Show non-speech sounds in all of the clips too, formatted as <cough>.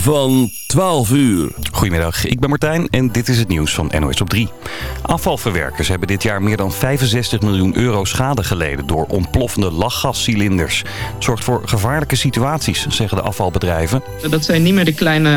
van 12 uur. Goedemiddag, ik ben Martijn en dit is het nieuws van NOS op 3. Afvalverwerkers hebben dit jaar meer dan 65 miljoen euro schade geleden... door ontploffende lachgascilinders. Het zorgt voor gevaarlijke situaties, zeggen de afvalbedrijven. Dat zijn niet meer de kleine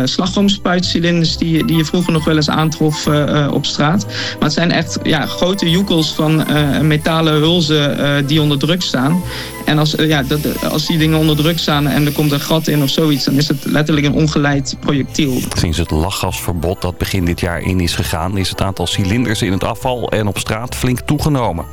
uh, slagroomspuitcilinders die, die je vroeger nog wel eens aantrof uh, op straat. Maar het zijn echt ja, grote joekels van metalen hulzen die onder druk staan. En als, ja, dat, als die dingen onder druk staan en er komt een gat in of zoiets... dan is het letterlijk een ongeleid projectiel. Sinds het lachgasverbod dat begin dit jaar in is gegaan... is het aantal cilinders in het afval en op straat flink toegenomen.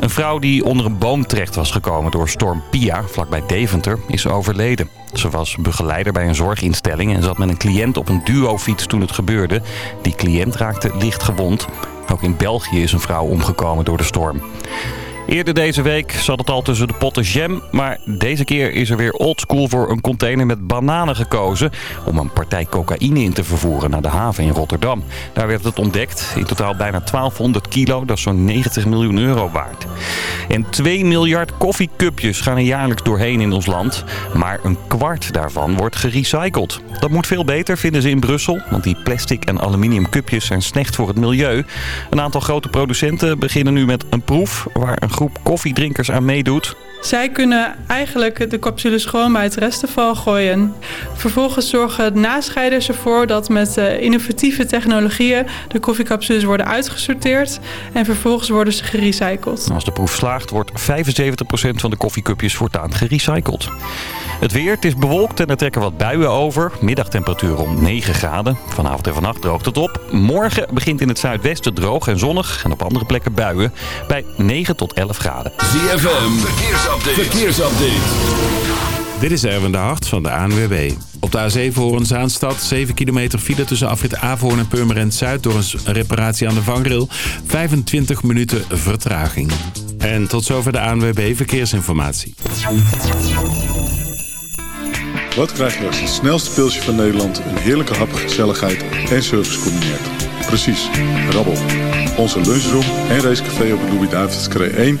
Een vrouw die onder een boom terecht was gekomen door storm Pia, vlakbij Deventer, is overleden. Ze was begeleider bij een zorginstelling en zat met een cliënt op een duofiets toen het gebeurde. Die cliënt raakte licht gewond. Ook in België is een vrouw omgekomen door de storm. Eerder deze week zat het al tussen de potten jam. Maar deze keer is er weer oldschool voor een container met bananen gekozen... om een partij cocaïne in te vervoeren naar de haven in Rotterdam. Daar werd het ontdekt. In totaal bijna 1200 kilo. Dat is zo'n 90 miljoen euro waard. En 2 miljard koffiecupjes gaan er jaarlijks doorheen in ons land. Maar een kwart daarvan wordt gerecycled. Dat moet veel beter, vinden ze in Brussel. Want die plastic en aluminium cupjes zijn slecht voor het milieu. Een aantal grote producenten beginnen nu met een proef... waar een groep koffiedrinkers aan meedoet. Zij kunnen eigenlijk de capsules gewoon bij het restafval gooien. Vervolgens zorgen nascheiders ervoor dat met eh, innovatieve technologieën de koffiecapsules worden uitgesorteerd en vervolgens worden ze gerecycled. Als de proef slaagt wordt 75% van de koffiecupjes voortaan gerecycled. Het weer, het is bewolkt en er trekken wat buien over. Middagtemperatuur om 9 graden. Vanavond en vannacht droogt het op. Morgen begint in het zuidwesten droog en zonnig. En op andere plekken buien. Bij 9 tot 11 graden. ZFM, verkeersupdate. verkeersupdate. Dit is Erwin de Hart van de ANWB. Op de A7 Horen-Zaanstad 7 kilometer file tussen afrit Averhoorn en Purmerend Zuid... door een reparatie aan de vangrail. 25 minuten vertraging. En tot zover de ANWB Verkeersinformatie. Wat krijg je als het snelste pilsje van Nederland... een heerlijke hap, gezelligheid en service combineert? Precies, rabbel. Onze lunchroom en racecafé op de Louis-David's 1...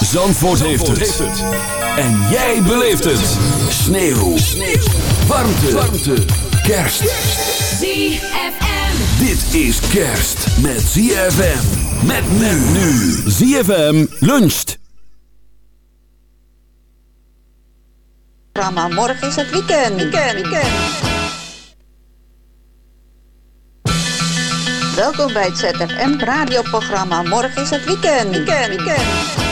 Zandvoort, heeft, het. En jij beleeft het. Sneeuw. Sneeuw. Warmte. Warmte. Kerst. ZFM. Dit is kerst met ZFM. Met men nu. ZFM luncht. programma. Morgen is het weekend. weekend, weekend. Welkom bij het ZFM radioprogramma. Morgen is het weekend. weekend, weekend.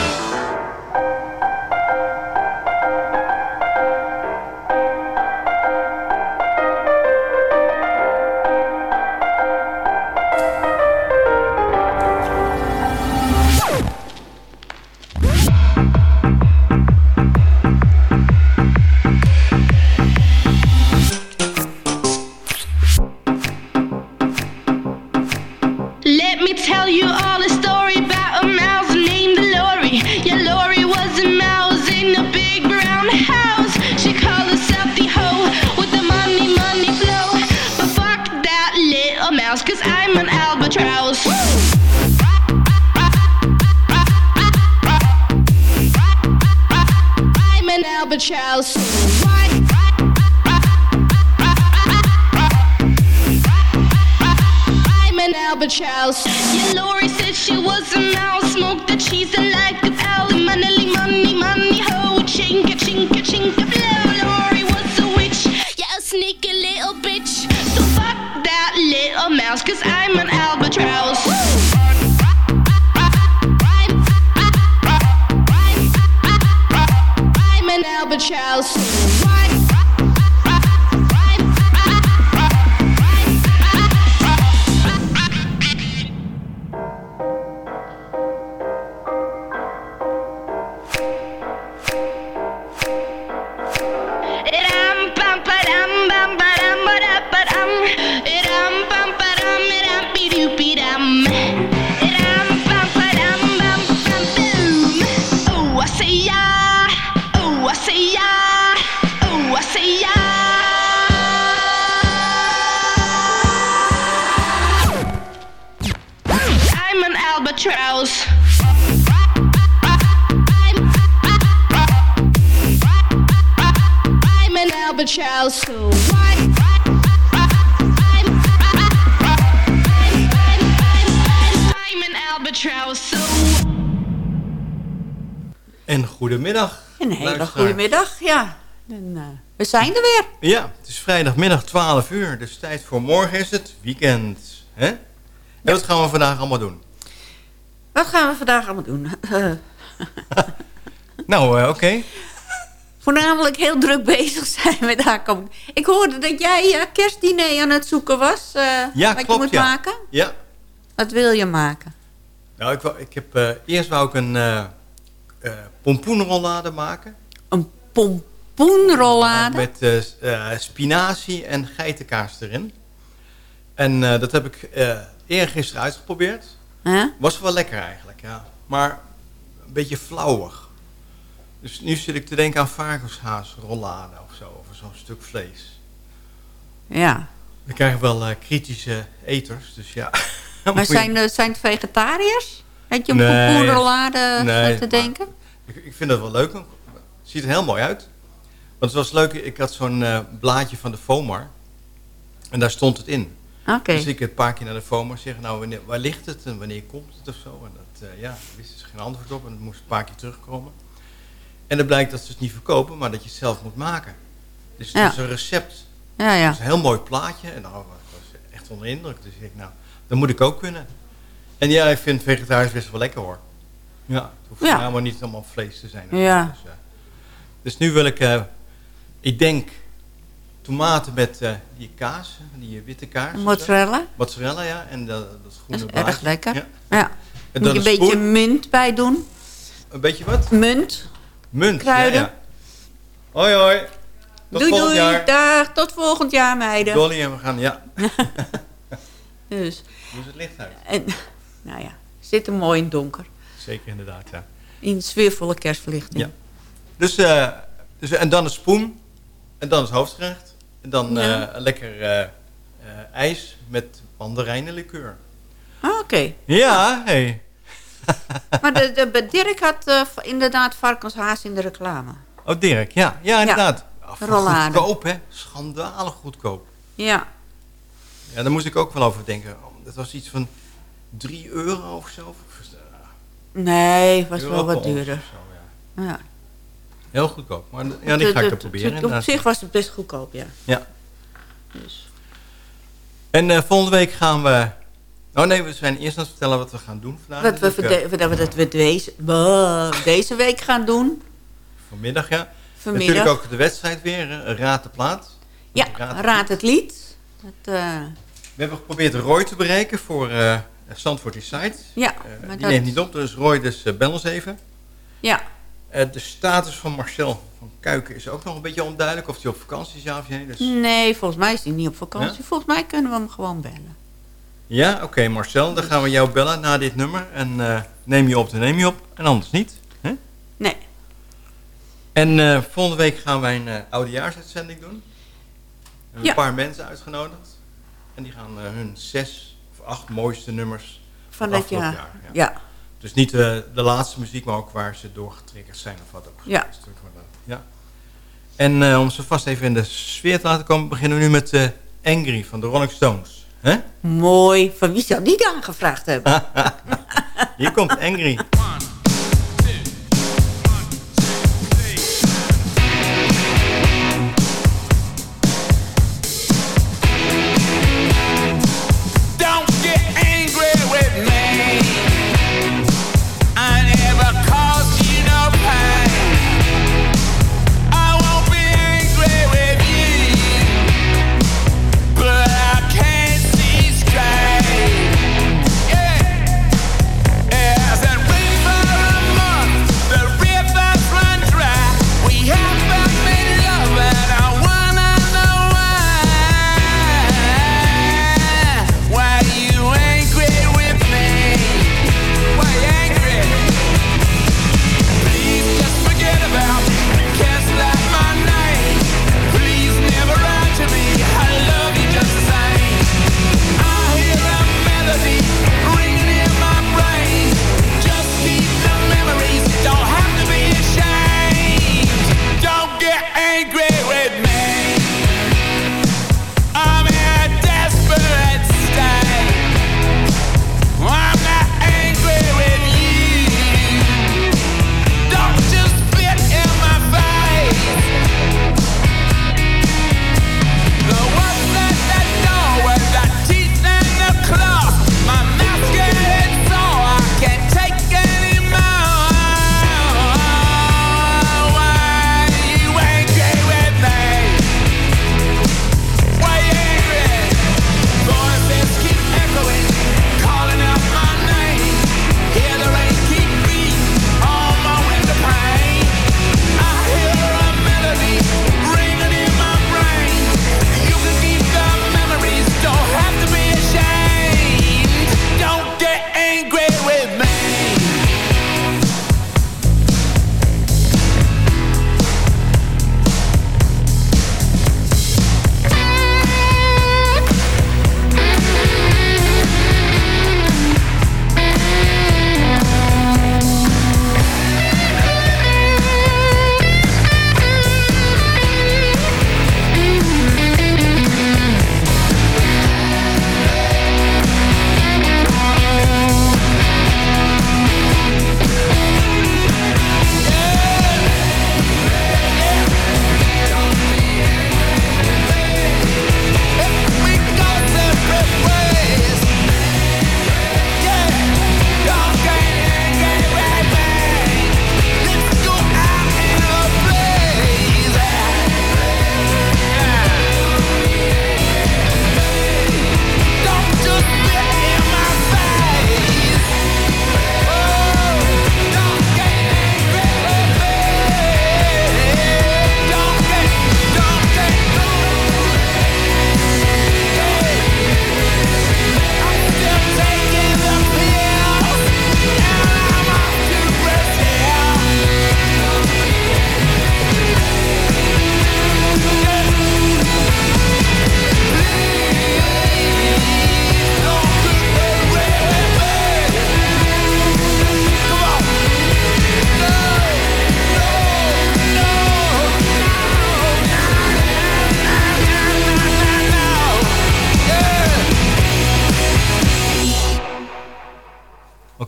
En goedemiddag. Een hele goede middag, ja. En, eh, we zijn er weer. Ja, het is vrijdagmiddag 12 uur, dus tijd voor morgen is het weekend. Hè? En wat gaan we vandaag allemaal doen? Wat gaan we vandaag allemaal doen? <laughs> <laughs> Nou, eh, oké. voornamelijk heel druk bezig zijn met aankomend. Ik hoorde dat jij eh, kerstdiner aan het zoeken was. Ja, wat je moet ja. maken. Ja. Wat wil je maken? Nou, ik, wou, ik heb, eerst wou ik een eh pompoenrollade maken. Een pompoenrollade? Met eh, eh, spinazie en geitenkaas erin. En dat heb ik eergisteren uitgeprobeerd. Huh? Was wel lekker eigenlijk, ja. Maar een beetje flauwig. Dus nu zit ik te denken aan varkenshaasrollade of zo. Of zo'n stuk vlees. Ja. We krijgen wel kritische eters, dus ja. <laughs> Maar zijn, het- zijn het vegetariërs? Had je een Nee. pompoenrollade Nee, te denken? Ik, ik vind dat wel leuk. Het ziet er heel mooi uit. Want het was leuk, ik had zo'n eh, blaadje van de FOMAR. En daar stond het in. Dus ik een paar keer naar de FOMAR zeggen, nou, wanneer, waar ligt het en wanneer komt het of zo. En dat, eh, ja, daar wisten ze geen antwoord op en het moest een paar keer terugkomen. En dan blijkt dat ze het niet verkopen, maar dat je het zelf moet maken. Dus het Ja. is een recept. Ja, ja. Het is een heel mooi plaatje. En nou, ik was echt onder de indruk. Dus ik denk, nou, dat moet ik ook kunnen. En ja, ik vind vegetarisch best wel lekker hoor. Ja, het hoeft Ja. helemaal niet allemaal vlees te zijn. Ja. Dus, eh, dus nu wil ik, eh, ik denk, tomaten met eh, die kaas, die witte kaas. Mozzarella? Mozzarella, ja. En dat, dat Dat groene is erg lekker. Ja. Ja. En Moet je een beetje munt bij doen. Een beetje wat? Munt. Munt, Kruiden. ja, ja. Hoi, hoi. Tot doei volgend doei. jaar. Dag. Tot volgend jaar meiden. Dolly en we gaan, ja. <laughs> Dus. Hoe is het licht uit? En, nou ja, zit er mooi in het donker. Zeker inderdaad, ja. In sfeervolle kerstverlichting. Ja. Dus, eh, dus, en dan een spoen. En dan het hoofdgerecht. En dan Ja. eh, een lekker eh, ijs met mandarijnenlikeur. Ah, Oké. Ja, hey. <laughs> Maar de, de, Dirk had inderdaad varkenshaas in de reclame. Oh, Dirk, ja. Ja, inderdaad. Ja. Goedkoop, hè. Schandalig goedkoop. Ja. Ja, daar moest ik ook wel over denken. Oh, Dat was iets van 3 euro of zo. Nee, het was Euro wel wat duurder. zo, ja. Ja. Heel goedkoop. Maar ja, die ga ik dan proberen. Op zich was het best goedkoop, ja. Ja. Dus. En eh, volgende week gaan we... Oh nee, we zijn eerst aan het vertellen wat we gaan doen vandaag. Wat we, natuurlijk, eh, wat we, we deze, deze week gaan doen. Vanmiddag, ja. Vanmiddag. Natuurlijk ook de wedstrijd weer, hè, Raad de Plaat. Ja, Raad het lied. Dat, eh, We hebben geprobeerd Roy te bereiken voor eh Zandvoort Inside. Ja, Eh, maar die dat- neemt niet op, dus Roy, dus eh, bel ons even. ja, Eh, de status van Marcel van Kuiken is ook nog een beetje onduidelijk. Of hij op vakantie is, ja of nee. Dus... nee, volgens mij is hij niet op vakantie. Ja? Volgens mij kunnen we hem gewoon bellen. Ja, oké Marcel, dan gaan we jou bellen na dit nummer. En eh, neem je op, dan neem je op. En anders niet. Hè? Nee. En eh, volgende week gaan wij een eh, oudejaarsuitzending doen. We hebben Ja. een paar mensen uitgenodigd. En die gaan eh, hun zes acht mooiste nummers Van het dat jaar. Ja. Dus niet eh, de laatste muziek, maar ook waar ze doorgetriggerd zijn of wat ook. Ja. worden. ja. En eh, om ze vast even in de sfeer te laten komen, beginnen we nu met eh, Angry van de Rolling Stones. Hè? Mooi. Van wie zou die aangevraagd hebben? <laughs> Hier komt Angry.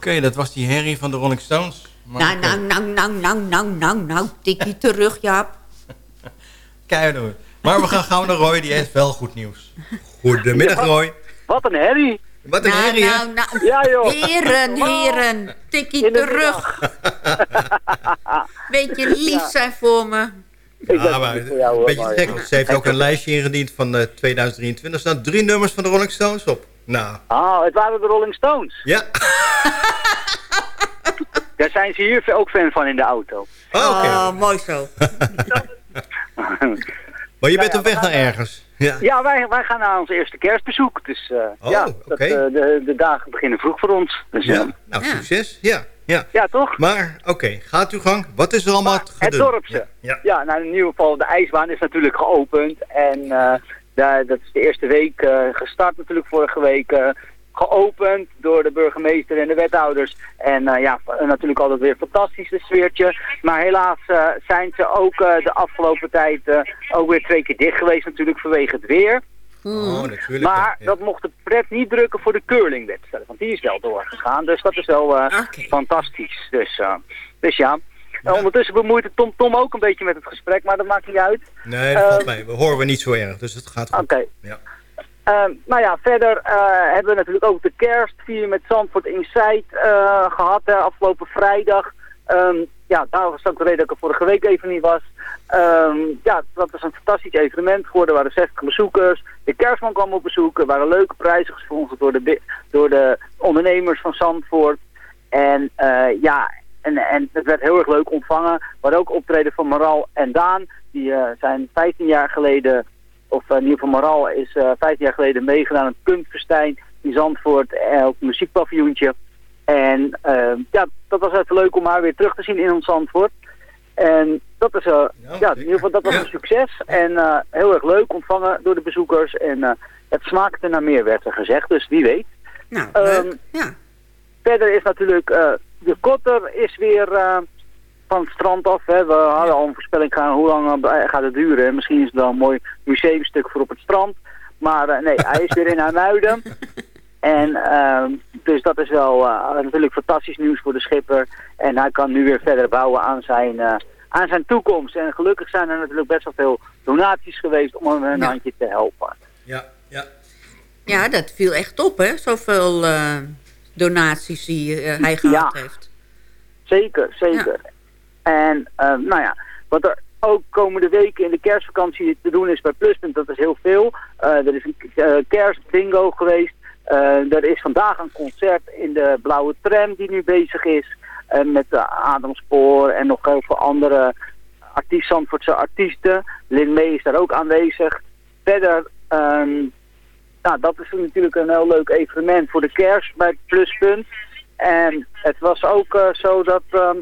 Oké, dat was die Harry van de Rolling Stones. Maar Nou, oké. nou, nou, nou, nou, nou, nou, nou, tikkie terug, Jaap. <laughs> Keihard hoor. Maar we gaan gauw naar Roy, die heeft wel goed nieuws. Goedemiddag Roy. Wat een herrie. Wat een Nou, herrie, hè? nou, nou. Ja, joh. Heren, heren, tikkie terug. Beetje lief zijn voor me. Ik ben Ja, maar het voor jou, een hoor, beetje gek, ze heeft ook een lijstje ingediend van eh, 2023. Er staan drie nummers van de Rolling Stones op. Nou, Ah, het waren de Rolling Stones. ja. <laughs> Daar zijn ze hier ook fan van in de auto. Oh. Oh, mooi zo. <laughs> Maar je bent ja, op weg we naar ergens. Ja. Ja, wij, wij gaan naar ons eerste kerstbezoek. Dus eh, Oh, ja, dat, oké. eh, de, de dagen beginnen vroeg voor ons. Dus, Ja, ja. nou succes. Ja, ja. ja, toch? Maar, oké, gaat uw gang. Wat is er allemaal Maar te het dorpse. Ja. Ja, nou in ieder geval, de ijsbaan is natuurlijk geopend. En eh, daar, dat is de eerste week eh, gestart natuurlijk vorige week. eh, geopend door de burgemeester en de wethouders. En eh, ja, natuurlijk altijd weer fantastisch, het sfeertje. Maar helaas eh, zijn ze ook eh, de afgelopen tijd eh, ook weer twee keer dicht geweest natuurlijk vanwege het weer. Oh, natuurlijk. Maar ja. dat mocht de pret niet drukken voor de curlingwedstrijd. Want die is wel doorgegaan. Dus dat is wel eh, Oké. fantastisch. Dus, eh, dus ja. En ondertussen bemoeit het Tom Tom ook een beetje met het gesprek. Maar dat maakt niet uit. Nee, dat valt Eh, mee. We horen we niet zo erg, dus het gaat goed. Oké. Ja. Ehm, nou ja, verder eh, hebben we natuurlijk ook de kerstvier met Zandvoort Insight eh gehad hè, afgelopen vrijdag. Ehm, ja, daar was ook de reden dat ik er vorige week even niet was. Ehm, ja, dat was een fantastisch evenement geworden. Er waren 60 bezoekers. De kerstman kwam op bezoek. Er waren leuke prijzen gesponsord door de, door de ondernemers van Zandvoort. En eh, ja, en, en het werd heel erg leuk ontvangen. Hadden ook optreden van Moral en Daan. Die eh, zijn 15 jaar geleden of eh, in ieder geval Moral is eh 15 jaar geleden meegedaan aan het Kunstfestijn in Zandvoort eh, op een muziekpaviljoentje. En eh, ja, dat was even leuk om haar weer terug te zien in ons Zandvoort. En dat is, eh, ja, in ieder geval dat was een succes. En eh, heel erg leuk ontvangen door de bezoekers. En eh, het smaakte naar meer, werd er gezegd. Dus wie weet. Nou, Ehm, leuk. Ja. Verder is natuurlijk eh, de kotter is weer eh, van het strand af. Hè. We hadden al een voorspelling gaan hoe lang eh, gaat het duren. Misschien is het wel een mooi museumstuk voor op het strand. Maar eh, nee, hij is weer in Huimuiden. <laughs> En ehm, dus dat is wel eh, natuurlijk fantastisch nieuws voor de schipper. En hij kan nu weer verder bouwen aan zijn, eh, aan zijn toekomst. En gelukkig zijn er natuurlijk best wel veel donaties geweest om hem een Ja. handje te helpen. Ja, ja. ja, dat viel echt op, hè? Zoveel eh, donaties die eh, hij gehad Ja. heeft. Zeker, zeker. En eh, nou ja, wat er ook komende weken in de kerstvakantie te doen is bij Pluspunt, dat is heel veel. Eh, er is een kerstbingo geweest. Er is vandaag een concert in de Blauwe Tram die nu bezig is. met de Ademspoor en nog heel veel andere artiest, Zandvoortse artiesten. Lin May is daar ook aanwezig. Verder, ehm, nou, dat is natuurlijk een heel leuk evenement voor de kerst bij Pluspunt. En het was ook eh, zo dat, ehm,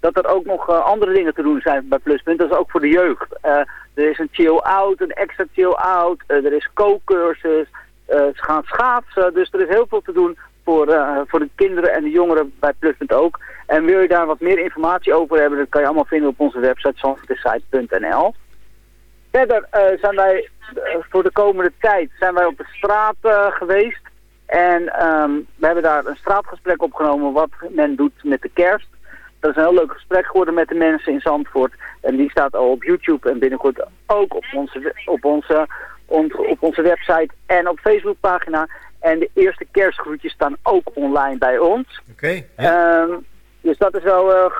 dat er ook nog eh, andere dingen te doen zijn bij Pluspunt. Dat is ook voor de jeugd. Eh, er is een chill-out, een extra chill-out. er is kookcursus. eh, ze gaan schaatsen. Dus er is heel veel te doen voor, voor de kinderen en de jongeren bij Pluspunt ook. En wil je daar wat meer informatie over hebben, dat kan je allemaal vinden op onze website zandvoortesite.nl. Verder eh, zijn wij eh, voor de komende tijd zijn wij op de straat eh, geweest. En ehm, we hebben daar een straatgesprek opgenomen wat men doet met de kerst. Dat is een heel leuk gesprek geworden met de mensen in Zandvoort. En die staat al op YouTube en binnenkort ook op onze, op onze, on- op onze website en op Facebookpagina. En de eerste kerstgroetjes staan ook online bij ons. Oké. Ehm, dus dat is wel erg,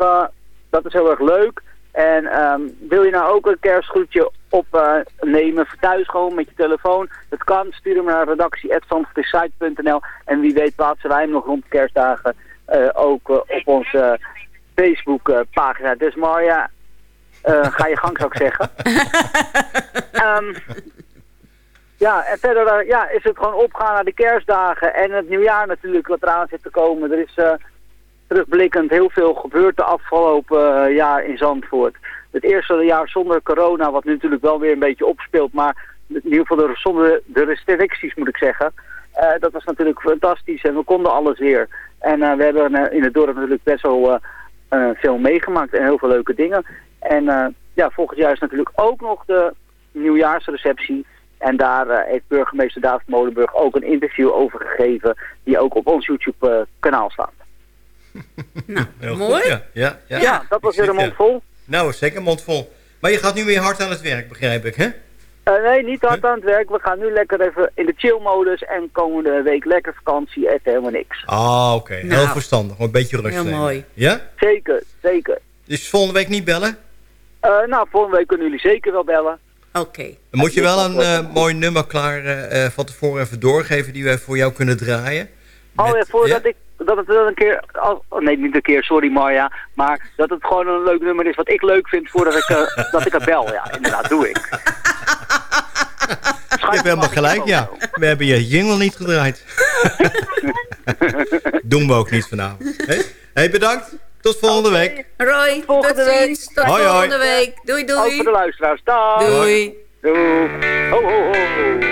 dat is heel erg leuk. En ehm, wil je nou ook een kerstgroetje opnemen voor thuis gewoon met je telefoon? Dat kan, stuur hem naar redactie.zandvoortesite.nl En wie weet plaatsen wij hem nog rond de kerstdagen eh, ook eh, op onze Facebook-pagina. Dus Marja, eh, ga je gang zou ik zeggen. <laughs> Ehm, ja, en verder eh, ja, is het gewoon opgaan naar de kerstdagen en het nieuwjaar natuurlijk wat eraan zit te komen. Er is eh, terugblikkend heel veel gebeurd de afgelopen eh, jaar in Zandvoort. Het eerste jaar zonder corona, wat nu natuurlijk wel weer een beetje opspeelt, maar in ieder geval de, zonder de restricties moet ik zeggen. Eh, dat was natuurlijk fantastisch en we konden alles weer. En eh, we hebben in het dorp natuurlijk best wel veel meegemaakt en heel veel leuke dingen. En ja, volgend jaar is natuurlijk ook nog de nieuwjaarsreceptie. En daar heeft burgemeester David Molenburg ook een interview over gegeven, die ook op ons YouTube-kanaal staat. Nou, Heel mooi. Goed, ja. Ja, ja. Ja, dat was weer een mond vol. Nou, zeker een mond vol. Maar je gaat nu weer hard aan het werk, begrijp ik, hè? Eh, nee, niet hard aan het werk. We gaan nu lekker even in de chill-modus en komende week lekker vakantie, echt helemaal niks. Ah, oké. Heel Nou, verstandig. Gewoon een beetje rust heel nemen. mooi. Ja? Zeker, zeker. Dus volgende week niet bellen? Eh, nou, volgende week kunnen jullie zeker wel bellen. Oké. Dan moet je wel een eh, mooi nummer klaar van tevoren even doorgeven die we voor jou kunnen draaien. Oh Met- ja, voordat ik dat het wel een keer, oh, nee niet een keer, sorry Marja, maar dat het gewoon een leuk nummer is wat ik leuk vind voordat ik, eh, <laughs> dat ik het bel. Ja, inderdaad, doe ik. Je hebt helemaal gelijk, ja. We hebben je jingle niet gedraaid. <laughs> Doen we ook niet vanavond. Hé, hey, bedankt. Tot volgende week. Roy, Volgende tot ziens. Tot Hoi, hoi. volgende week. Doei, Ook doei. voor de luisteraars. Dag. Doei. Doei. Ho, ho, ho.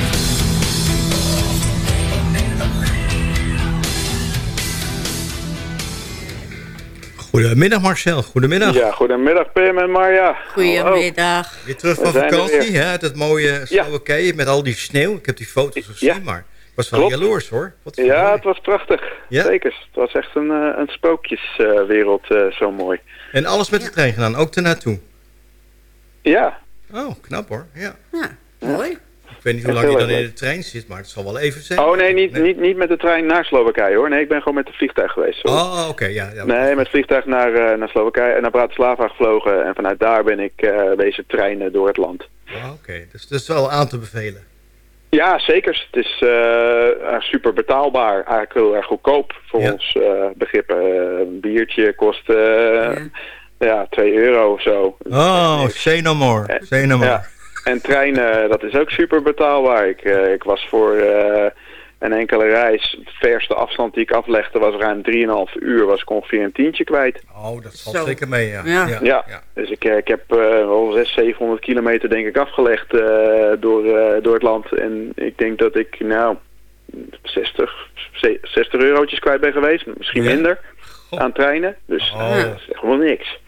Goedemiddag Marcel, goedemiddag. Ja, goedemiddag Pim en Marja. Goedemiddag. Weer terug We van zijn vakantie, hè? uit het mooie Slowakije met al die sneeuw. Ik heb die foto's gezien, maar ik was wel Klopt. jaloers hoor. Wat Ja, het was prachtig. Ja? Zeker. Het was echt een, eh, een sprookjeswereld, eh, zo mooi. En alles met de trein gedaan, ook ernaartoe. Ja. Oh, knap hoor. Ja. mooi. Ik weet niet hoe lang je dan in de trein zit, maar het zal wel even zijn. Oh nee niet, Niet, niet met de trein naar Slowakije hoor. Nee, ik ben gewoon met het vliegtuig geweest. sorry. Oh, oké, ja. ja. Nee, met het vliegtuig naar, eh, naar Slowakije en naar Bratislava gevlogen. En vanuit daar ben ik eh wezen treinen door het land. Oh, oké, dus dat is wel aan te bevelen. Ja, zeker. Het is eh, super betaalbaar. Eigenlijk heel erg goedkoop voor ons eh, begrippen. Eh, een biertje kost eh, ja. 2 euro of zo. Oh, say no more. Say no more. En treinen, dat is ook super betaalbaar. Ik, eh, ik was voor eh, een enkele reis, de verste afstand die ik aflegde was ruim 3,5 uur, was ik ongeveer een tientje kwijt. Oh, dat valt zeker mee, ja. Ja, ja. dus ik, eh, ik heb eh, wel 600, 700 kilometer denk ik afgelegd eh, door, eh, door het land. En ik denk dat ik nou 60, ze- 60 eurotjes kwijt ben geweest, misschien minder, aan treinen. Dus Oh. eh, dat is echt wel niks.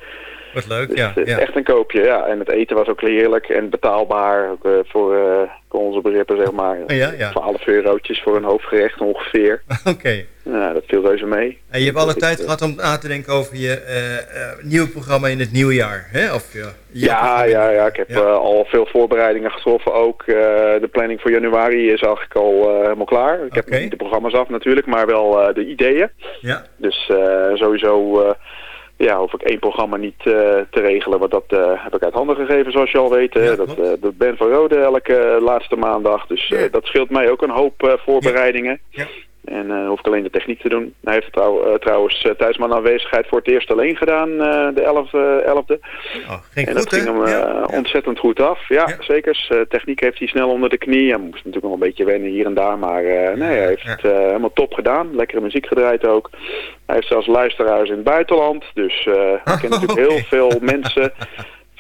Wat leuk, Dus ja. het is ja. echt een koopje, ja. En het eten was ook heerlijk en betaalbaar ook, eh, voor, eh, voor onze begrippen, zeg maar. Ja, ja. 12 eurotjes voor een hoofdgerecht ongeveer. <laughs> Oké. Nou, dat viel reuze mee. En je hebt alle Dat tijd ik, gehad om na te denken over je eh, nieuwe programma in het nieuwe jaar, hè? Of je, je Ja, ja, ja, ik heb al veel voorbereidingen getroffen ook. De planning voor januari is eigenlijk al helemaal klaar. Ik heb niet de programma's af natuurlijk, maar wel de ideeën. Ja. Dus sowieso ja, hoef ik één programma niet eh, te regelen, want dat eh, heb ik uit handen gegeven zoals je al weet. dat, eh, dat Ben van Rode elke laatste maandag. Dus eh, dat scheelt mij ook een hoop eh, voorbereidingen. En eh hoef ik alleen de techniek te doen. Hij heeft trouw- eh, trouwens eh, tijdens mijn aanwezigheid voor het eerst alleen gedaan, de 11e. 11e. ging en dat goed, hè? ging hem ontzettend goed af. Ja, zeker. Techniek heeft hij snel onder de knie. Hij moest natuurlijk nog een beetje wennen hier en daar. Maar nee, hij heeft het helemaal top gedaan. Lekkere muziek gedraaid ook. Hij heeft zelfs luisteraars in het buitenland. Dus eh ik ken natuurlijk <laughs> heel veel mensen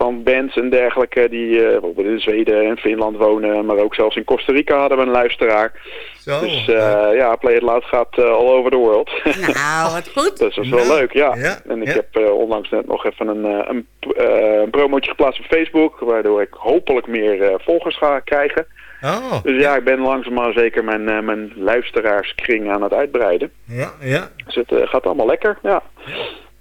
van bands en dergelijke die eh, bijvoorbeeld in Zweden en Finland wonen. Maar ook zelfs in Costa Rica hadden we een luisteraar. Zo. Dus eh, ja, Play It Loud gaat eh, all over the world. Nou, wat goed. <laughs> Dus dat is wel leuk, ja. en ik heb eh, onlangs net nog even een, eh, een, een promotje geplaatst op Facebook, waardoor ik hopelijk meer eh, volgers ga krijgen. Oh. Dus ja, ik ben langzaam maar zeker mijn, eh, mijn luisteraarskring aan het uitbreiden. Ja, ja. Dus het gaat allemaal lekker, ja.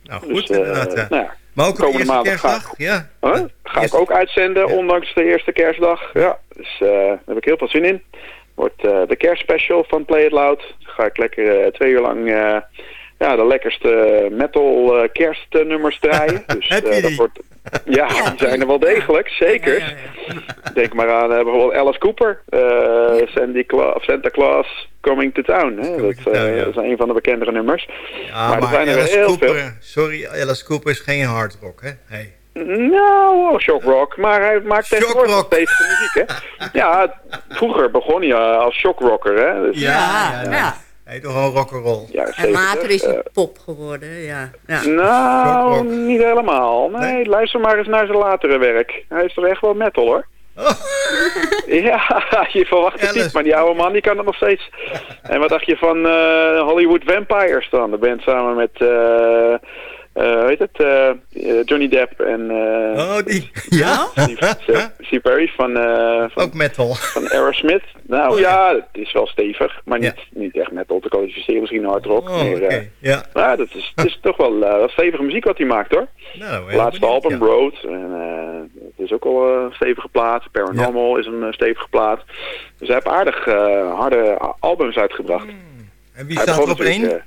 Nou, goed goed inderdaad, ja. Nou, ja, Maar ook komende maandag ga ik- Ja. Huh? Ga ik ook uitzenden, ondanks de eerste kerstdag. Ja, dus eh, daar heb ik heel veel zin in. Wordt eh, de kerstspecial van Play It Loud. Dan ga ik lekker eh, twee uur lang ja, de lekkerste metal kerstnummers draaien. <laughs> Dus dat wordt... Ja, die zijn er wel degelijk, zeker. Denk maar aan bijvoorbeeld Alice Cooper, Sandy Cla- Santa Claus Coming to Town. Hè? Dat, eh, dat is een van de bekendere nummers. Ja, maar, er zijn er Alice heel Cooper, veel. sorry, Alice Cooper is geen hard rock, hè? Hey. Nou, wel shock rock, maar hij maakt tegenwoordig nog steeds de muziek, hè? <laughs> Ja, vroeger begon hij eh, als shockrocker, hè? Dus, Ja, ja. Hij toch gewoon rock'n'roll. Ja, En later is Eh, het pop geworden, ja. ja. Nou, niet helemaal. Nee, luister maar eens naar zijn latere werk. Hij is toch echt wel metal, hoor. <laughs> Ja, je verwacht het niet, maar die oude man die kan het nog steeds. En wat dacht je van eh, Hollywood Vampires dan? De band samen met, eh heet het, eh, Johnny Depp en... oh, die, ja? Steve, Perry van, van... Ook metal. Van Aerosmith. Nou Oh, ja, het is wel stevig, maar niet, niet echt metal te kwalificeren. Misschien hard rock. Oh, eh, Ja. maar dat is, het is toch wel stevige muziek wat hij maakt hoor. Nou, Laatste album. Road. En, is ook al eh, een stevige plaat. Paranormal is een eh, stevige plaat. Dus hij heeft aardig eh, harde albums uitgebracht. En wie Hij staat er op één? eh,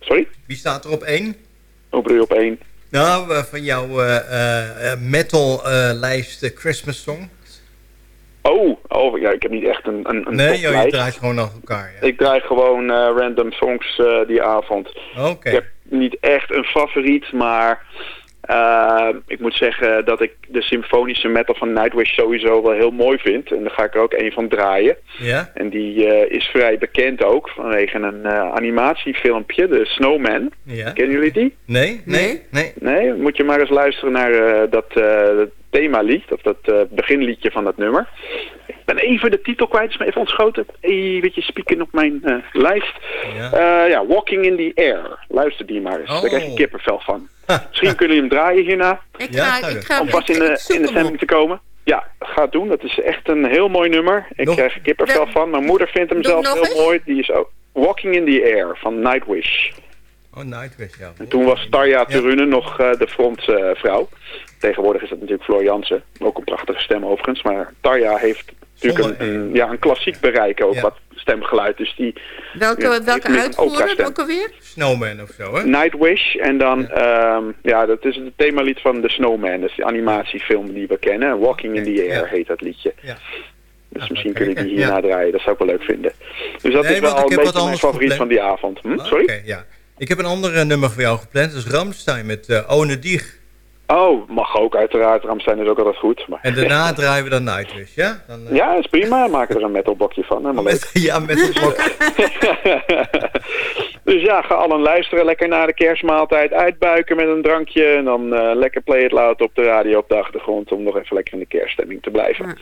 sorry? Wie staat er op één? Hoe bedoel je op één? Nou, eh, van jouw eh, eh, eh, metal eh, lijst eh, Christmas Song. Oh, oh ja, ik heb niet echt een, een, een Nee, joh, je draait gewoon naar elkaar. Ja. Ik draai gewoon eh, random songs eh, die avond. Oké. Ik heb niet echt een favoriet, maar eh, ik moet zeggen dat ik de symfonische metal van Nightwish sowieso wel heel mooi vind. En daar ga ik er ook een van draaien. Ja? En die eh, is vrij bekend ook vanwege een eh, animatiefilmpje, de Snowman. Ja. Kennen jullie die? Nee? Nee? Nee? Nee, moet je maar eens luisteren naar eh, dat eh, themalied, of dat eh, beginliedje van dat nummer. Ik ben even de titel kwijt, is me even ontschoten. Even spieken op mijn eh, lijst. Ja. Eh, ja, Walking in the Air. Luister die maar eens, daar krijg je kippenvel van. <laughs> Misschien kunnen jullie hem draaien hierna. Ik ga, ik ga, Om vast in de, in de stemming te komen. Ja, ga het doen. Dat is echt een heel mooi nummer. Ik Nog- krijg kippenvel van. Mijn moeder vindt hem Doe zelf heel eens. mooi. Die is ook Walking in the Air van Nightwish. Oh, Nightwish, ja. En toen was Tarja Turunen nog eh, de frontvrouw. Tegenwoordig is dat natuurlijk Floor Jansen. Ook een prachtige stem overigens. Maar Tarja heeft natuurlijk een, een- ja, een klassiek bereik ook Ja. wat stemgeluid. Dus die Welke, Ja, welke uitvoerder? operastem. Welke weer? Snowman of zo, hè? Nightwish en dan, ja. ja, dat is het themalied van The Snowman. Dat is de animatiefilm die we kennen. Walking in the Air Ja. heet dat liedje. Ja. Dus Ah, misschien oké, kunnen we die oké, hierna draaien. Dat zou ik wel leuk vinden. Dus dat Nee, is wel ik een beetje mijn favoriet van die avond. Hm? Ah, Sorry? Oké, ja. Ik heb een ander eh, nummer voor jou gepland. Dat is Ramstein met eh Ohne Dich. Oh, mag ook uiteraard. Ramstein is ook altijd goed. Maar... En daarna <laughs> draaien we dan Nightwish, ja? Dan, eh, Ja, is prima. Maken er een metalblokje van. Helemaal leuk. met, ja, met een blok. <laughs> dus ja, ga allen luisteren. Lekker na de kerstmaaltijd uitbuiken met een drankje. En dan eh, lekker play it loud op de radio op de achtergrond. Om nog even lekker in de kerststemming te blijven.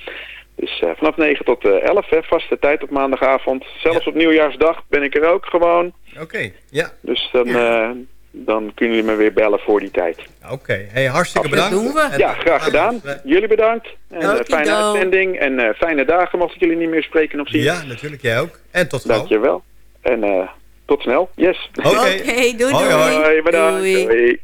Dus eh, vanaf 9 tot eh 11, hè, vaste tijd op maandagavond. Zelfs op nieuwjaarsdag ben ik er ook gewoon. Oké, ja. Dus dan, eh, dan kunnen jullie me weer bellen voor die tijd. Oké, hey, hartstikke Dat bedankt. doen we. En- Ja, graag gedaan. Jullie bedankt. En eh, fijne uitzending. En eh, fijne dagen mocht ik jullie niet meer spreken of zien. Ja, natuurlijk jij ook. En tot gauw. Dankjewel. En eh, tot snel. Yes. Oké. Doei doei. Hoi, hoi. Hoi, bedankt. Doei. Doei.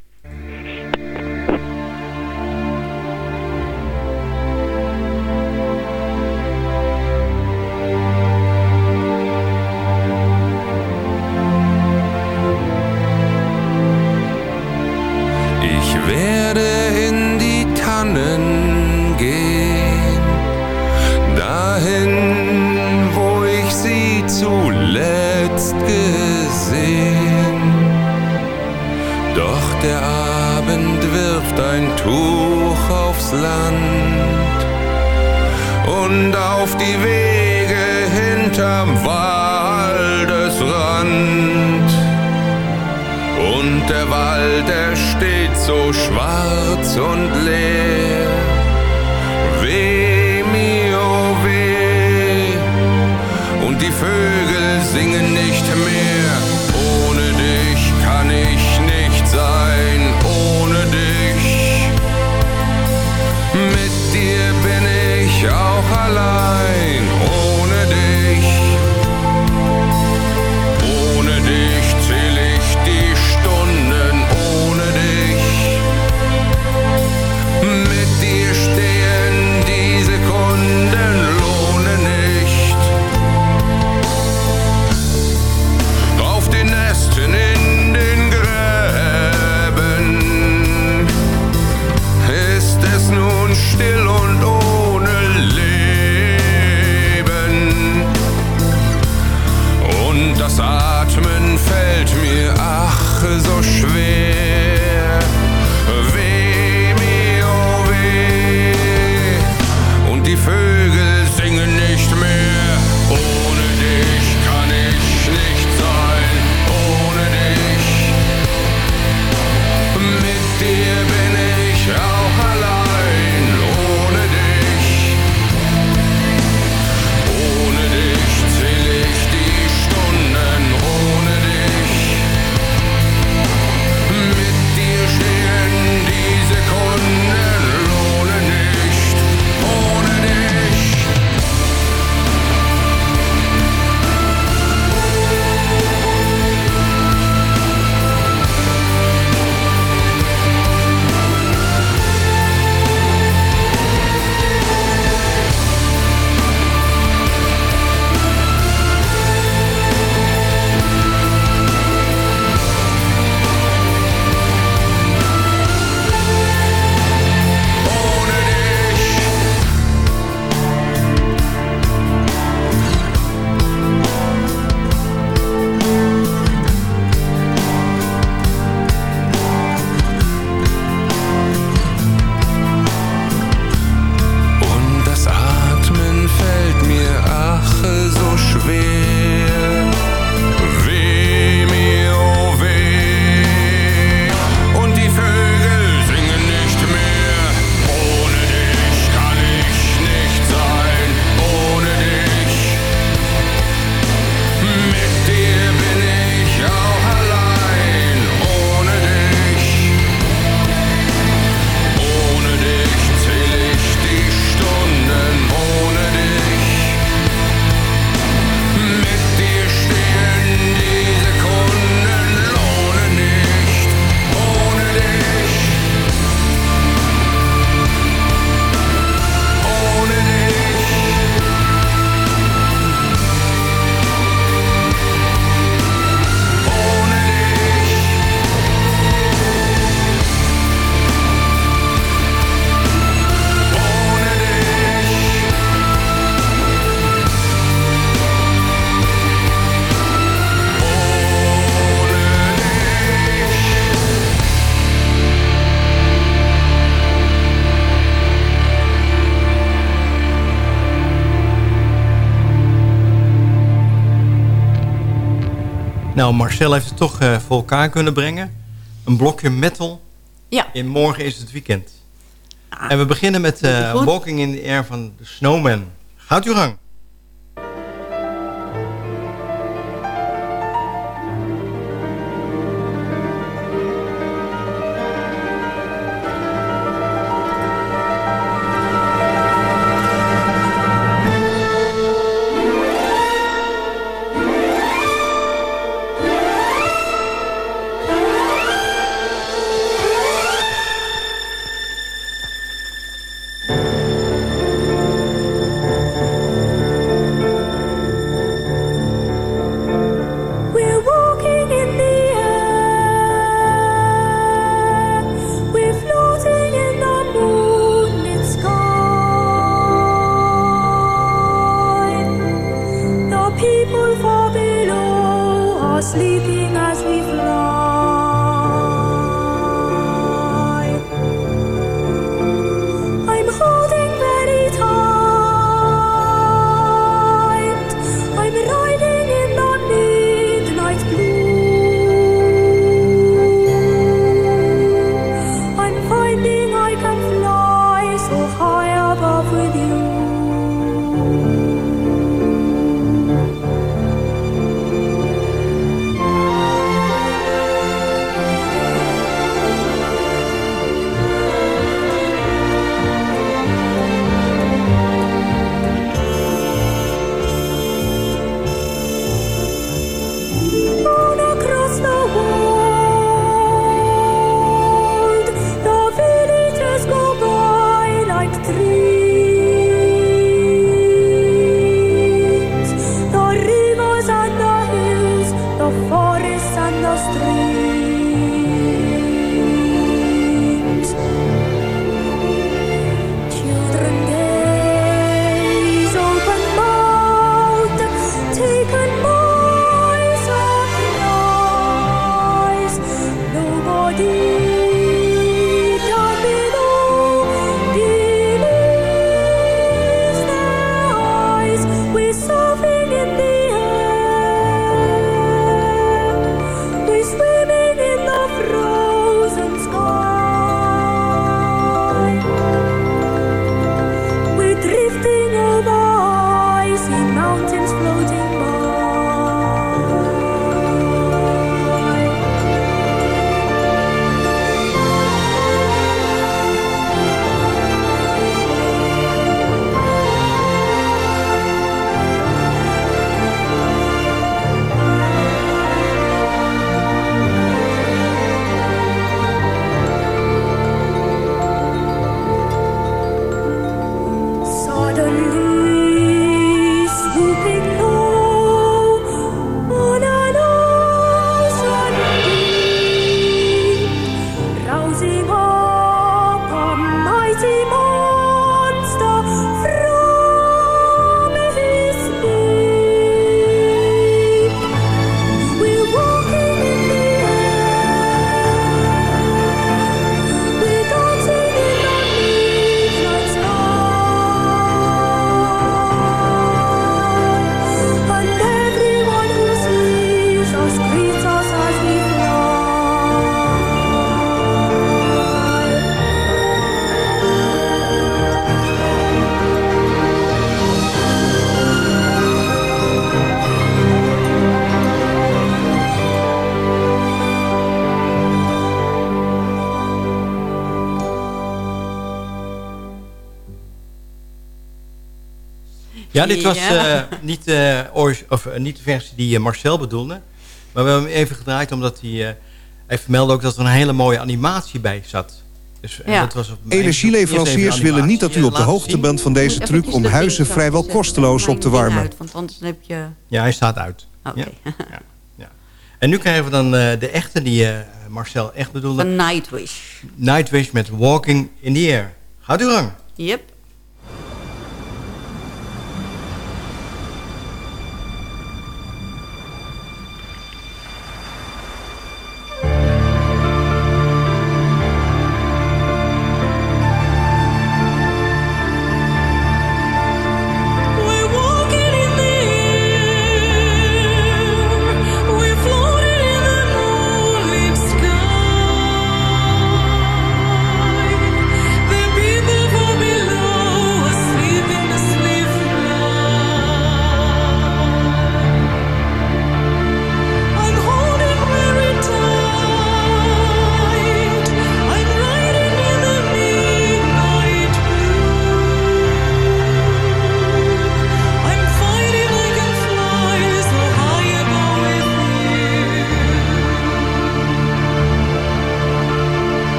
Nou, Marcel heeft het toch eh, voor elkaar kunnen brengen. Een blokje metal. Ja. In morgen is het weekend. en we beginnen met eh. Walking in the Air van de Snowman. Gaat uw gang. dolor. Ja, dit was Ja. eh, niet, eh, of, eh, niet de versie die Marcel bedoelde. Maar we hebben hem even gedraaid omdat hij... eh hij vermeldde ook dat er een hele mooie animatie bij zat. Dus, Ja. dat was op Energieleveranciers willen niet dat u op de hoogte bent van deze truc om huizen vrijwel kosteloos op te warmen. Uit, want anders heb je... Ja, hij staat uit. Oké. Ja. Ja. Ja. En nu krijgen we dan eh, de echte die Marcel echt bedoelde. Van Nightwish. Nightwish met Walking in the Air. Gaat u gang. Yep.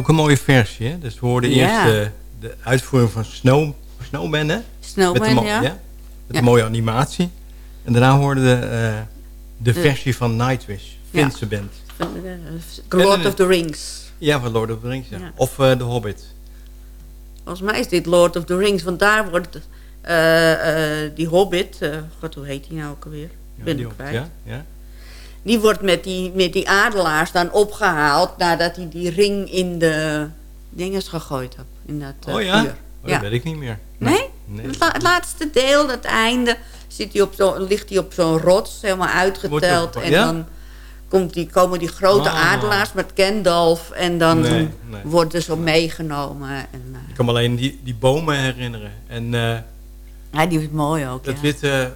Ook een mooie versie. Hè? Dus we hoorden Ja. eerst de, de uitvoering van Snow, Snowman, hè? Snowman, met de ja. Met een mooie animatie. En daarna hoorden we eh, de De- versie van Nightwish. Finse band. Van de Lord of the Rings. Ja, van Lord of the Rings. Of eh The Hobbit. Volgens mij is dit Lord of the Rings, want daar wordt eh, eh, die Hobbit, eh, God, hoe heet die nou ook alweer? Ben ik kwijt. ja, ja. Die wordt met die, met die adelaars dan opgehaald nadat hij die ring in de dinges gegooid had. In dat, eh, Oh ja? vuur. Oh, dat weet ik niet meer. Nee? Nee. Het, la- het laatste deel, het einde, zit hij op zo, ligt hij op zo'n rots, helemaal uitgeteld. Wordt En ja? dan komt die, komen die grote Ah. adelaars met Gandalf. En dan Nee, nee. worden ze meegenomen. En, eh, Ik kan me alleen die, die bomen herinneren. En eh, ja, die is mooi ook, dat ja. witte...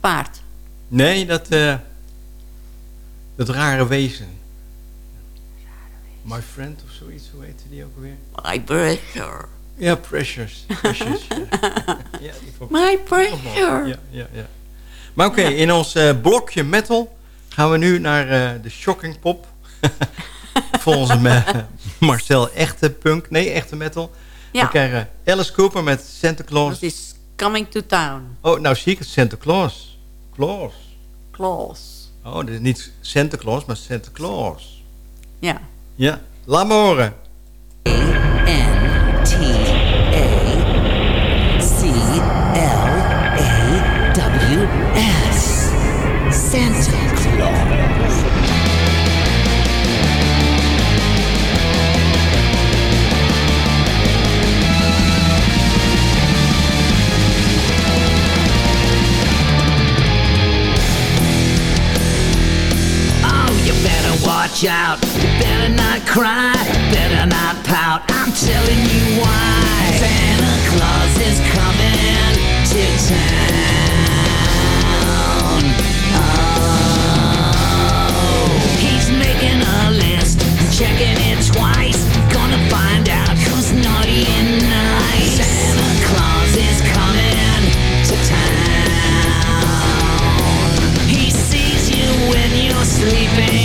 Paard. Nee, dat, eh, dat rare wezen. My Friend of zoiets, hoe heette die ook alweer? My pressure. Ja, Precious. Precious <laughs> ja. Ja, My pressure. Ja, ja, ja. Maar oké, in ons eh, blokje metal gaan we nu naar eh, de Shocking Pop. <laughs> Volgens <laughs> Marcel echte punk, nee echte metal. Ja. We krijgen Alice Cooper met Santa Claus. Dat is Coming to Town. Oh, nou zie ik het, Santa Claus. Claus. Claus. Oh, dit is niet Santa Claus, maar Santa Claus. Ja. Ja, laat me horen. Watch out. You better not cry. Better not pout. I'm telling you why. Santa Claus is coming to town. Oh, he's making a list, checking it twice. Gonna find out who's naughty and nice. Santa Claus is coming to town. He sees you when you're sleeping.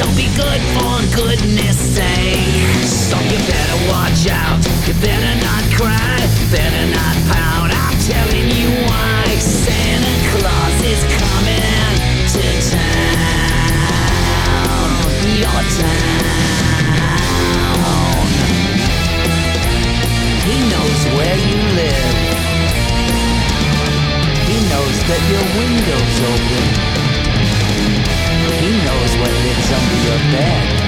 So be good for goodness sake. So you better watch out. You better not cry. Better not pout. I'm telling you why. Santa Claus is coming to town. Your town. He knows where you live. He knows that your window's open. When it's under your bed.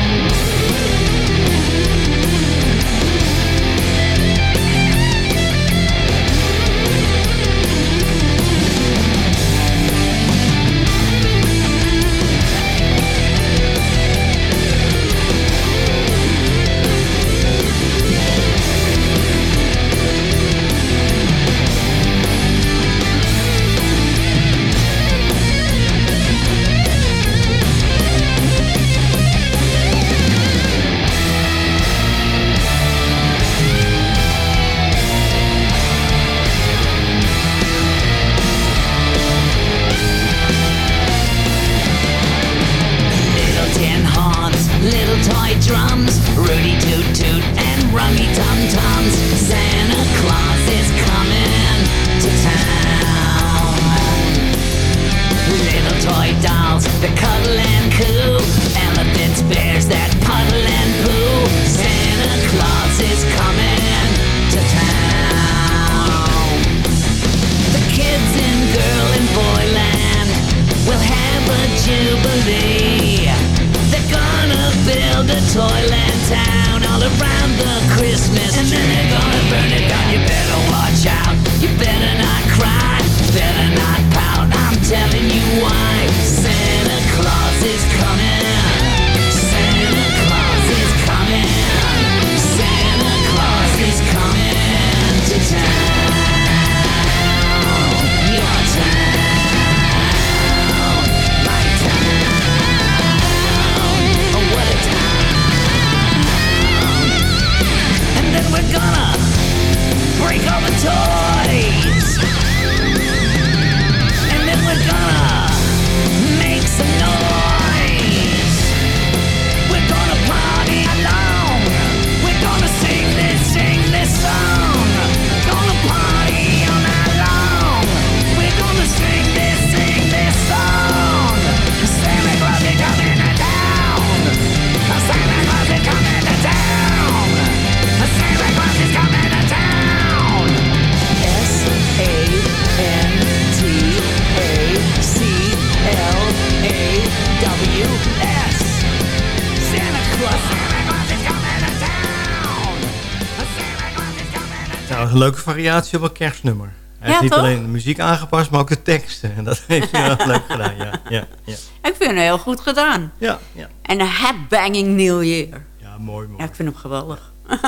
Leuke variatie op een kerstnummer. Hij Ja, heeft niet toch? alleen de muziek aangepast, maar ook de teksten. En dat <laughs> heeft hij wel leuk gedaan, ja. ja, ja. Ik vind hem heel goed gedaan. Ja, ja. En een headbanging New Year. Ja, mooi, mooi. Ja, ik vind hem geweldig. <laughs>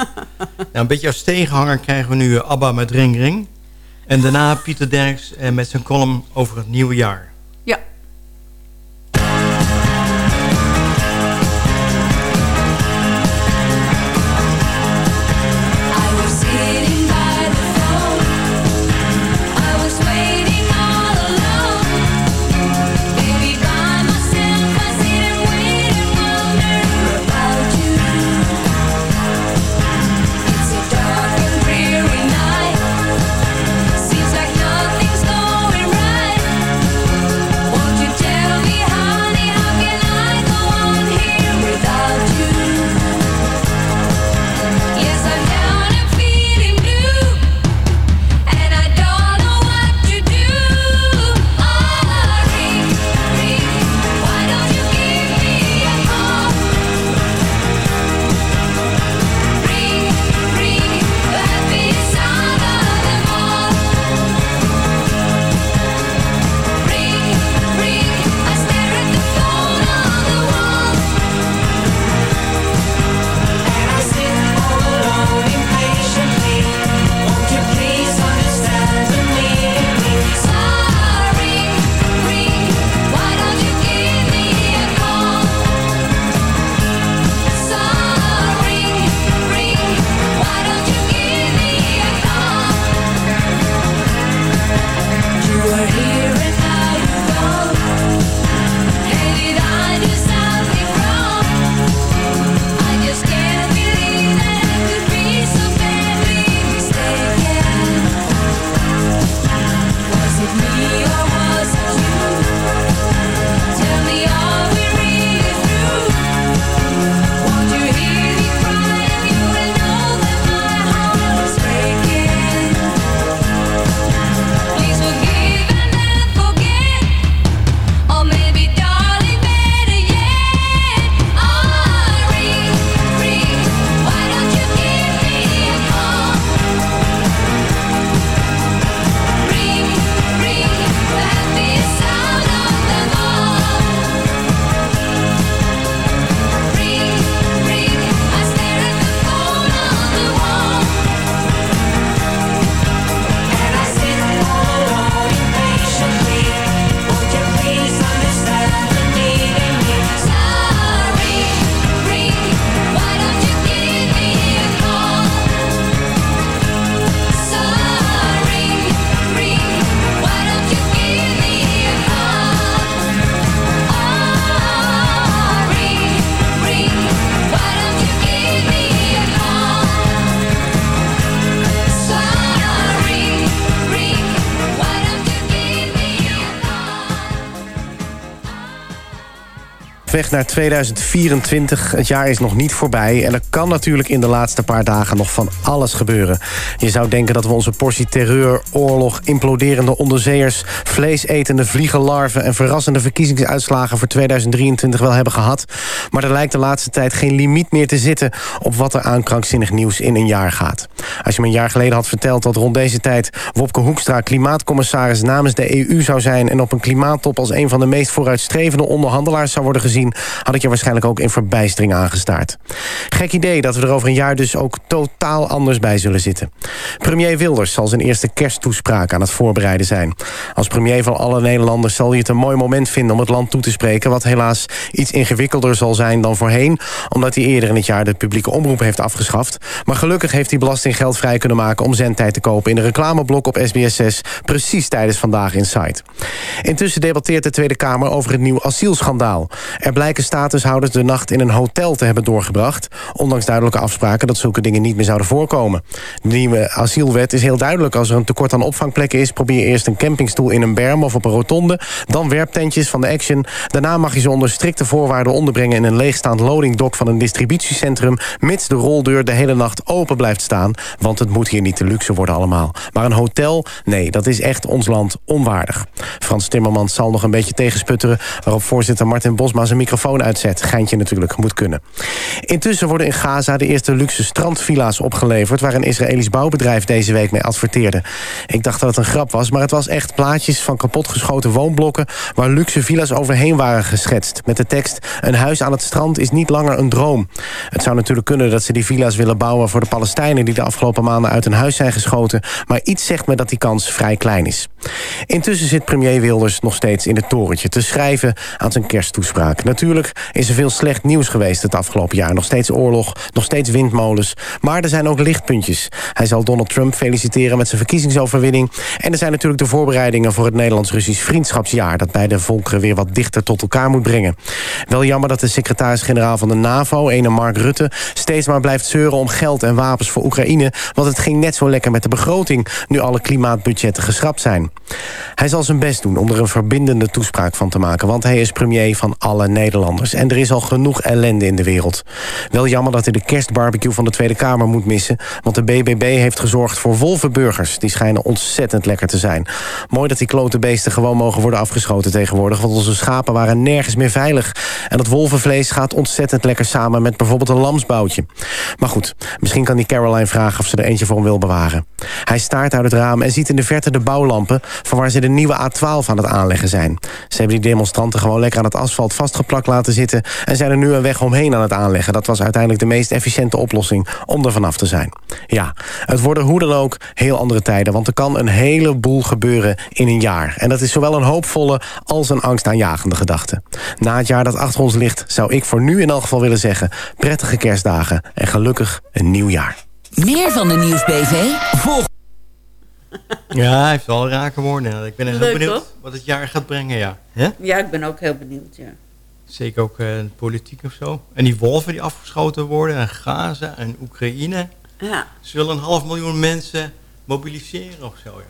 Nou, een beetje als tegenhanger krijgen we nu eh, ABBA met Ring Ring. En daarna Pieter Derks eh, met zijn column over het nieuwe jaar. Naar 2024. Het jaar is nog niet voorbij. En er kan natuurlijk in de laatste paar dagen nog van alles gebeuren. Je zou denken dat we onze portie terreur, oorlog, imploderende onderzeeërs... vleesetende vliegenlarven en verrassende verkiezingsuitslagen voor 2023 wel hebben gehad. Maar er lijkt de laatste tijd geen limiet meer te zitten... op wat er aan krankzinnig nieuws in een jaar gaat. Als je me een jaar geleden had verteld dat rond deze tijd... Wopke Hoekstra klimaatcommissaris namens de EU zou zijn... en op een klimaattop als een van de meest vooruitstrevende onderhandelaars zou worden gezien... had ik je waarschijnlijk ook in verbijstering aangestaard. Gek idee dat we er over een jaar dus ook totaal anders bij zullen zitten. Premier Wilders zal zijn eerste kersttoespraak aan het voorbereiden zijn. Als premier van alle Nederlanders zal hij het een mooi moment vinden... om het land toe te spreken, wat helaas iets ingewikkelder zal zijn dan voorheen... omdat hij eerder in het jaar de publieke omroep heeft afgeschaft. Maar gelukkig heeft hij belastinggeld vrij kunnen maken... om zendtijd te kopen in een reclameblok op SBS6... precies tijdens Vandaag in Sight. Intussen debatteert de Tweede Kamer over het nieuw asielschandaal. Er blijken statushouders de nacht in een hotel te hebben doorgebracht... ondanks duidelijke afspraken dat zulke dingen niet meer zouden voorkomen. De nieuwe asielwet is heel duidelijk. Als er een tekort aan opvangplekken is... probeer eerst een campingstoel in een berm of op een rotonde... dan werptentjes van de Action. Daarna mag je ze onder strikte voorwaarden onderbrengen... in een leegstaand loadingdok van een distributiecentrum... mits de roldeur de hele nacht open blijft staan. Want het moet hier niet te luxe worden allemaal. Maar een hotel, nee, dat is echt ons land onwaardig. Frans Timmermans zal nog een beetje tegensputteren... waarop voorzitter Martin Bosma zijn microfoon uitzet. Geintje natuurlijk, moet kunnen. Intussen worden in Gaza de eerste luxe strandvilla's opgeleverd... waar een Israëlisch bouwbedrijf deze week mee adverteerde. Ik dacht dat het een grap was, maar het was echt plaatjes van kapotgeschoten woonblokken... waar luxe villa's overheen waren geschetst. Met de tekst, een huis aan het strand is niet langer een droom. Het zou natuurlijk kunnen dat ze die villa's willen bouwen voor de Palestijnen... die de afgelopen maanden uit hun huis zijn geschoten. Maar iets zegt me dat die kans vrij klein is. Intussen zit premier Wilders nog steeds in het torentje... te schrijven aan zijn kersttoespraak. Natuurlijk is er veel slecht nieuws geweest het afgelopen jaar. Nog steeds oorlog, nog steeds windmolens. Maar er zijn ook lichtpuntjes. Hij zal Donald Trump feliciteren met zijn verkiezingsoverwinning. En er zijn natuurlijk de voorbereidingen voor het Nederlands-Russisch vriendschapsjaar... dat beide volkeren weer wat dichter tot elkaar moet brengen. Wel jammer dat de secretaris-generaal van de NAVO, ene Mark Rutte... steeds maar blijft zeuren om geld en wapens voor Oekraïne... want het ging net zo lekker met de begroting... nu alle klimaatbudgetten geschrapt zijn. Hij zal zijn best doen om er een verbindende toespraak van te maken... want hij is premier van alle Nederlanders. En er is al genoeg ellende in de wereld. Wel jammer dat hij de kerstbarbecue van de Tweede Kamer moet missen... want de BBB heeft gezorgd voor wolvenburgers. Die schijnen ontzettend lekker te zijn. Mooi dat die klote beesten gewoon mogen worden afgeschoten tegenwoordig... want onze schapen waren nergens meer veilig. En dat wolvenvlees gaat ontzettend lekker samen met bijvoorbeeld een lamsboutje. Maar goed, misschien kan die Caroline vragen of ze er eentje voor hem wil bewaren. Hij staart uit het raam en ziet in de verte de bouwlampen... van waar ze de nieuwe A12 aan het aanleggen zijn. Ze hebben die demonstranten gewoon lekker aan het asfalt vastgeplakt laten zitten... en zijn er nu een weg omheen aan het aanleggen. Dat was uiteindelijk de meest efficiënte oplossing om er vanaf te zijn. Ja, het worden hoe dan ook heel andere tijden... want er kan een heleboel gebeuren in een jaar. En dat is zowel een hoopvolle als een angstaanjagende gedachte. Na het jaar dat achter ons ligt... zou ik voor nu in elk geval willen zeggen... prettige kerstdagen en gelukkig een nieuw jaar. Meer van de Nieuwsbv? Volg Ja, hij heeft wel rake woorden. Ik ben heel benieuwd toch? wat het jaar gaat brengen, ja. Hè? Ja, ik ben ook heel benieuwd, ja. Zeker ook de politiek of zo. En die wolven die afgeschoten worden, en Gaza en Oekraïne. Ja. Ze willen een half miljoen mensen mobiliseren of zo, ja.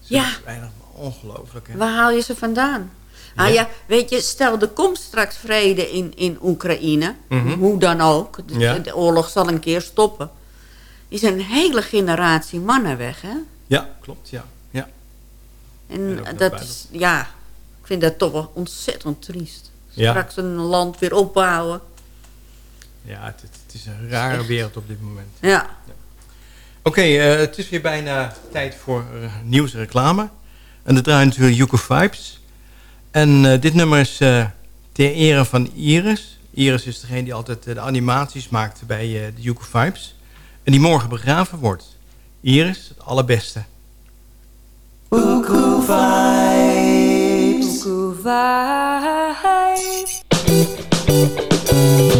Ze Ja. is bijna ongelooflijk, hè? Waar haal je ze vandaan? Ah Ja. weet je, stel er komt straks vrede in, in Oekraïne, Mhm. hoe dan ook, de, Ja. de oorlog zal een keer stoppen. Is een hele generatie mannen weg, hè? Ja, klopt, ja. ja. En nog dat is, ja, ik vind dat toch wel ontzettend triest. Ja. Straks een land weer opbouwen. Ja, het, het is een rare wereld op dit moment. Ja. Oké, eh, het is weer bijna tijd voor eh, nieuws en reclame. En dat draait natuurlijk Yuko Vibes. En eh, dit nummer is eh, ter ere van Iris. Iris is degene die altijd de animaties maakt bij eh, de Yuko Vibes. En die morgen begraven wordt. Iris, het allerbeste. Cuckoo vibes. Vibes. Thank you.